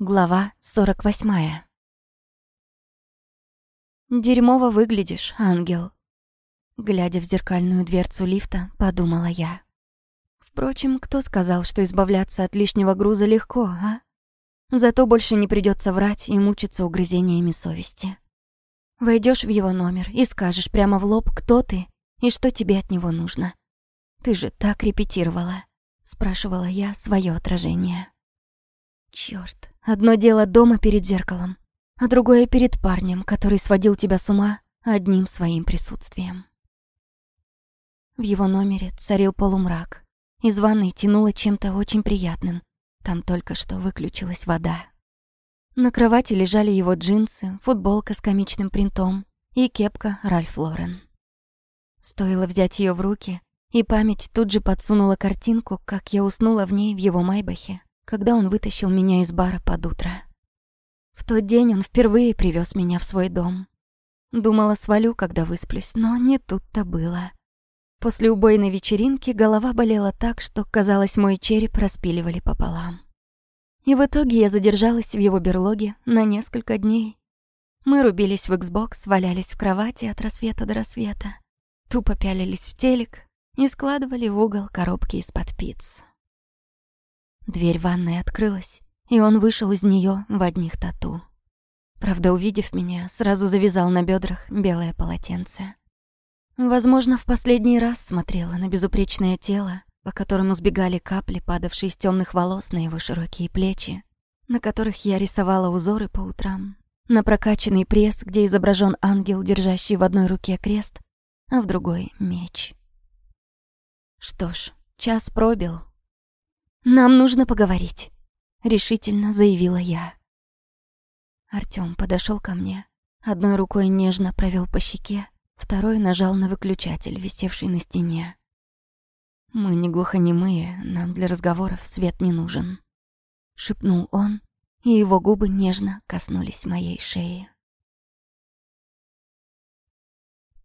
Глава 48. «Дерьмово выглядишь, ангел», — глядя в зеркальную дверцу лифта, подумала я. Впрочем, кто сказал, что избавляться от лишнего груза легко, а? Зато больше не придется врать и мучиться угрызениями совести. Войдешь в его номер и скажешь прямо в лоб, кто ты и что тебе от него нужно. «Ты же так репетировала», — спрашивала я свое отражение. Чёрт, одно дело дома перед зеркалом, а другое перед парнем, который сводил тебя с ума одним своим присутствием. В его номере царил полумрак. Из ванной тянуло чем-то очень приятным. Там только что выключилась вода. На кровати лежали его джинсы, футболка с комичным принтом и кепка Ральф Лорен. Стоило взять ее в руки, и память тут же подсунула картинку, как я уснула в ней в его майбахе когда он вытащил меня из бара под утро. В тот день он впервые привез меня в свой дом. Думала, свалю, когда высплюсь, но не тут-то было. После убойной вечеринки голова болела так, что, казалось, мой череп распиливали пополам. И в итоге я задержалась в его берлоге на несколько дней. Мы рубились в Xbox, валялись в кровати от рассвета до рассвета, тупо пялились в телек и складывали в угол коробки из-под пиц. Дверь ванной открылась, и он вышел из нее в одних тату. Правда, увидев меня, сразу завязал на бедрах белое полотенце. Возможно, в последний раз смотрела на безупречное тело, по которому сбегали капли, падавшие из темных волос на его широкие плечи, на которых я рисовала узоры по утрам, на прокачанный пресс, где изображен ангел, держащий в одной руке крест, а в другой — меч. Что ж, час пробил, «Нам нужно поговорить», — решительно заявила я. Артём подошёл ко мне, одной рукой нежно провёл по щеке, второй нажал на выключатель, висевший на стене. «Мы не глухонемые, нам для разговоров свет не нужен», — шепнул он, и его губы нежно коснулись моей шеи.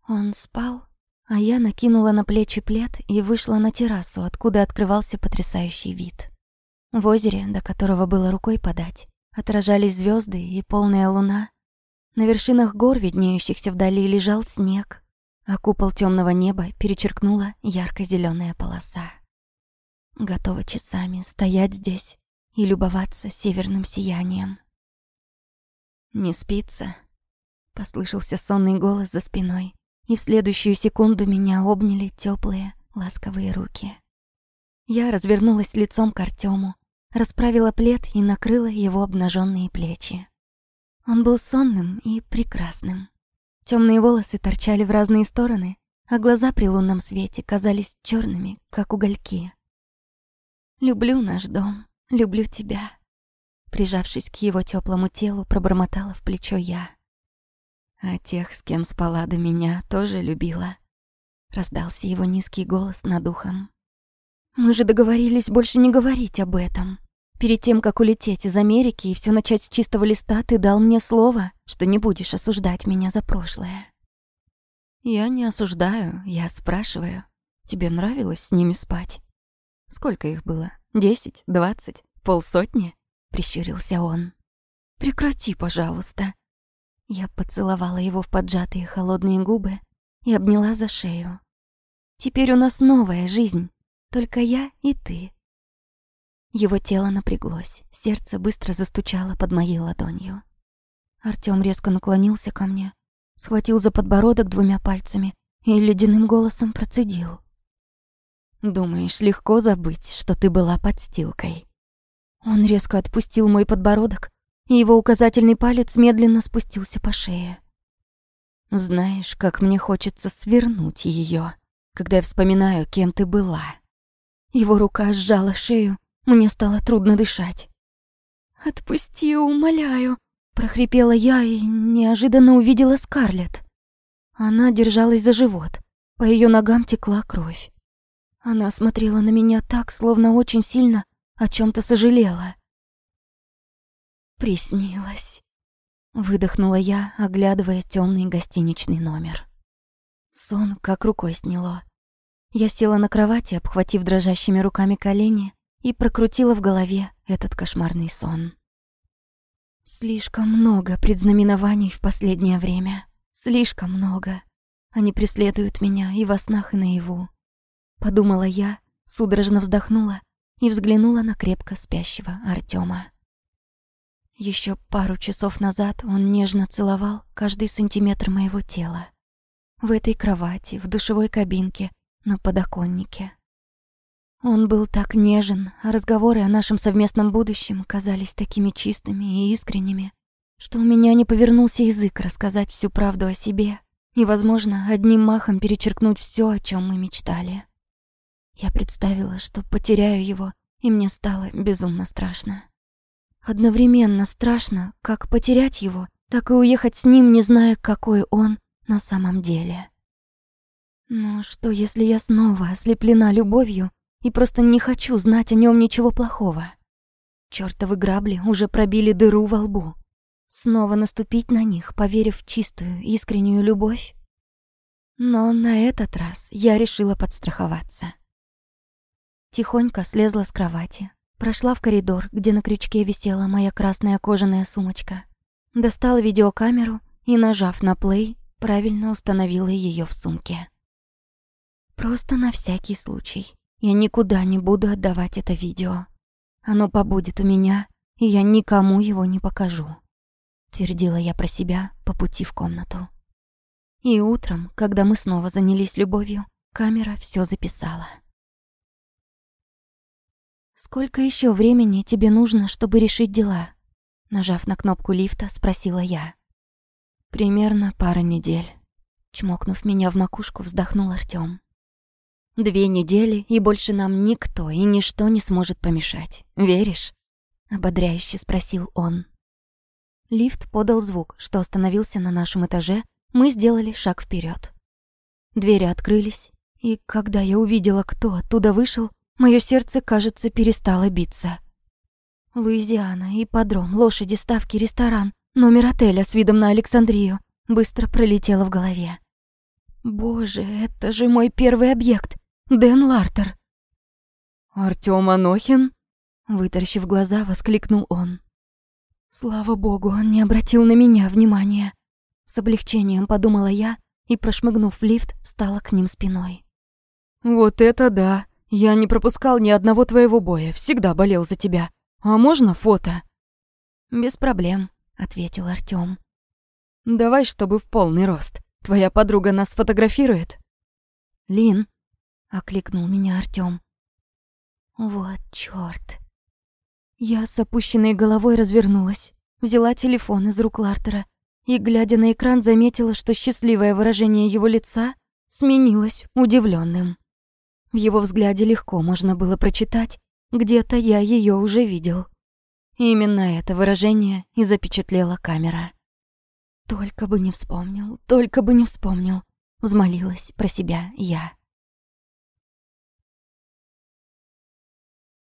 Он спал, а я накинула на плечи плед и вышла на террасу, откуда открывался потрясающий вид. В озере, до которого было рукой подать, отражались звезды и полная луна. На вершинах гор, виднеющихся вдали, лежал снег, а купол темного неба перечеркнула ярко зеленая полоса. Готова часами стоять здесь и любоваться северным сиянием. «Не спится?» — послышался сонный голос за спиной и в следующую секунду меня обняли теплые, ласковые руки. Я развернулась лицом к Артему, расправила плед и накрыла его обнаженные плечи. Он был сонным и прекрасным. Темные волосы торчали в разные стороны, а глаза при лунном свете казались черными, как угольки. «Люблю наш дом, люблю тебя», прижавшись к его теплому телу, пробормотала в плечо я. А тех, с кем спала до меня, тоже любила. Раздался его низкий голос над ухом. Мы же договорились больше не говорить об этом. Перед тем, как улететь из Америки и все начать с чистого листа, ты дал мне слово, что не будешь осуждать меня за прошлое. Я не осуждаю, я спрашиваю. Тебе нравилось с ними спать? Сколько их было? Десять? Двадцать? Полсотни? Прищурился он. Прекрати, пожалуйста. Я поцеловала его в поджатые холодные губы и обняла за шею. «Теперь у нас новая жизнь, только я и ты». Его тело напряглось, сердце быстро застучало под моей ладонью. Артём резко наклонился ко мне, схватил за подбородок двумя пальцами и ледяным голосом процедил. «Думаешь, легко забыть, что ты была подстилкой?» Он резко отпустил мой подбородок и его указательный палец медленно спустился по шее. Знаешь, как мне хочется свернуть ее, когда я вспоминаю, кем ты была. Его рука сжала шею, мне стало трудно дышать. «Отпусти, умоляю», — прохрипела я и неожиданно увидела Скарлетт. Она держалась за живот, по ее ногам текла кровь. Она смотрела на меня так, словно очень сильно о чем то сожалела. Приснилось. Выдохнула я, оглядывая темный гостиничный номер. Сон как рукой сняло. Я села на кровати, обхватив дрожащими руками колени, и прокрутила в голове этот кошмарный сон. Слишком много предзнаменований в последнее время. Слишком много. Они преследуют меня и во снах, и наяву. Подумала я, судорожно вздохнула и взглянула на крепко спящего Артема. Еще пару часов назад он нежно целовал каждый сантиметр моего тела. В этой кровати, в душевой кабинке, на подоконнике. Он был так нежен, а разговоры о нашем совместном будущем казались такими чистыми и искренними, что у меня не повернулся язык рассказать всю правду о себе и, возможно, одним махом перечеркнуть все, о чем мы мечтали. Я представила, что потеряю его, и мне стало безумно страшно. Одновременно страшно, как потерять его, так и уехать с ним, не зная, какой он на самом деле. Но что, если я снова ослеплена любовью и просто не хочу знать о нем ничего плохого? Чёртовы грабли уже пробили дыру во лбу. Снова наступить на них, поверив в чистую, искреннюю любовь? Но на этот раз я решила подстраховаться. Тихонько слезла с кровати, прошла в коридор, где на крючке висела моя красная кожаная сумочка, достала видеокамеру и, нажав на плей, правильно установила ее в сумке. Просто на всякий случай. Я никуда не буду отдавать это видео. Оно побудет у меня, и я никому его не покажу. Твердила я про себя по пути в комнату. И утром, когда мы снова занялись любовью, камера все записала. «Сколько еще времени тебе нужно, чтобы решить дела?» Нажав на кнопку лифта, спросила я. «Примерно пара недель». Чмокнув меня в макушку, вздохнул Артём. Две недели, и больше нам никто и ничто не сможет помешать. Веришь?» Ободряюще спросил он. Лифт подал звук, что остановился на нашем этаже, мы сделали шаг вперед. Двери открылись, и когда я увидела, кто оттуда вышел, мое сердце, кажется, перестало биться. Луизиана, ипподром, лошади, ставки, ресторан, номер отеля с видом на Александрию быстро пролетело в голове. Боже, это же мой первый объект. Дэн Лартер. Артём Анохин? Вытаращив глаза, воскликнул он. Слава богу, он не обратил на меня внимания. С облегчением подумала я и, прошмыгнув в лифт, встала к ним спиной. «Вот это да! Я не пропускал ни одного твоего боя, всегда болел за тебя. А можно фото?» «Без проблем», — ответил Артём. «Давай, чтобы в полный рост. Твоя подруга нас фотографирует?» «Лин, — окликнул меня Артём. Вот чёрт. Я с опущенной головой развернулась, взяла телефон из рук Лартера и, глядя на экран, заметила, что счастливое выражение его лица сменилось удивленным. В его взгляде легко можно было прочитать, где-то я ее уже видел. Именно это выражение и запечатлела камера. Только бы не вспомнил, только бы не вспомнил, взмолилась про себя я.